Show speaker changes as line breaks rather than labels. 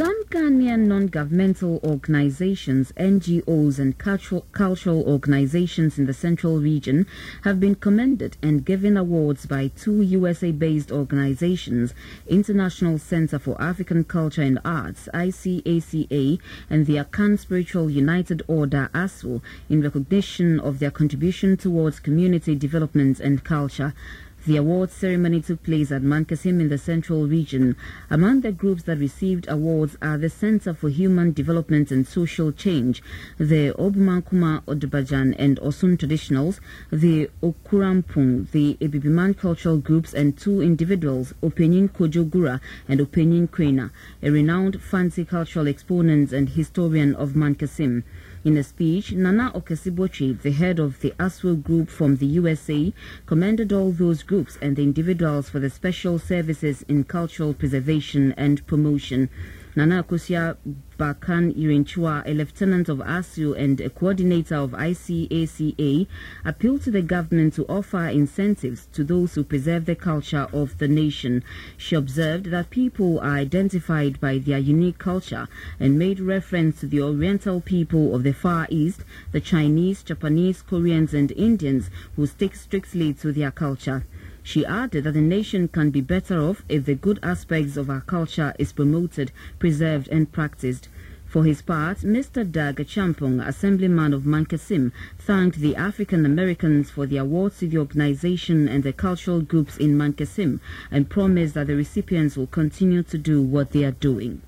Some Ghanaian non-governmental organizations, NGOs and cultural, cultural organizations in the central region have been commended and given awards by two USA-based organizations, International Center for African Culture and Arts, ICACA, and the Akan Spiritual United Order, ASU, in recognition of their contribution towards community development and culture. The award ceremony took place at Mankessim in the central region. Among the groups that received awards are the Center for Human Development and Social Change, the Obumankuma Odubajan and Osun Traditionals, the Okurampung, the Ebibiman Cultural Groups, and two individuals, Opanyin Kojogura and Opanyin Kwena, a renowned Fante cultural exponent and historian of Mankessim. In a speech, Nana Okesibochi, the head of the ASU group from the USA, commended all those groups and the individuals for the special services in cultural preservation and promotion. Nana Akusia Bakan Irinchua, a lieutenant of ASU and a coordinator of ICACA, appealed to the government to offer incentives to those who preserve the culture of the nation. She observed that people are identified by their unique culture and made reference to the Oriental people of the Far East, the Chinese, Japanese, Koreans, and Indians who stick strictly to their culture. She added that the nation can be better off if the good aspects of our culture is promoted, preserved and practiced. For his part, Mr. Doug Champong, Assemblyman of Mankessim, thanked the African Americans for the awards to the organization and the cultural groups in Mankessim and promised that the recipients will continue to do what they are doing.